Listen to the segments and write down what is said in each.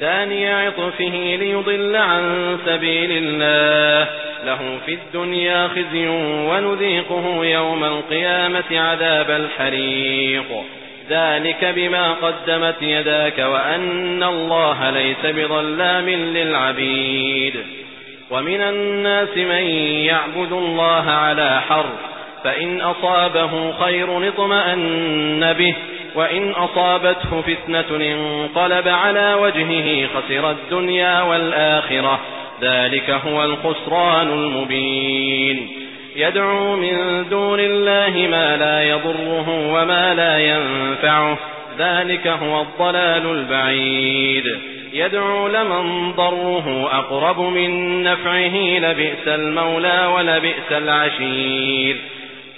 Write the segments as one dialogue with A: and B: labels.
A: ثاني عطفه ليضل عن سبيل الله. له في الدنيا خزي ونذيقه يوم القيامة عذاب الحريق. ذلك بما قدمت يداك وأن الله ليس بظلام للعبيد. ومن الناس من يعبد الله على حر فإن أصابه خير اطمأن به وإن أصابته فتنة انقلب على وجهه خسر الدنيا والآخرة. ذلك هو الخسران المبين. يدعو من دون الله ما لا يضره وما لا ينفعه. ذلك هو الضلال البعيد. يدعو لمن ضره أقرب من نفعه. لبئس المولى ولبئس العشير.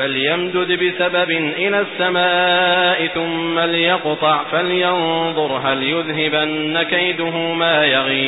A: فليمدد بسبب إلى السماء ثم ليقطع فلينظر هل يذهبن كيده ما يغيب.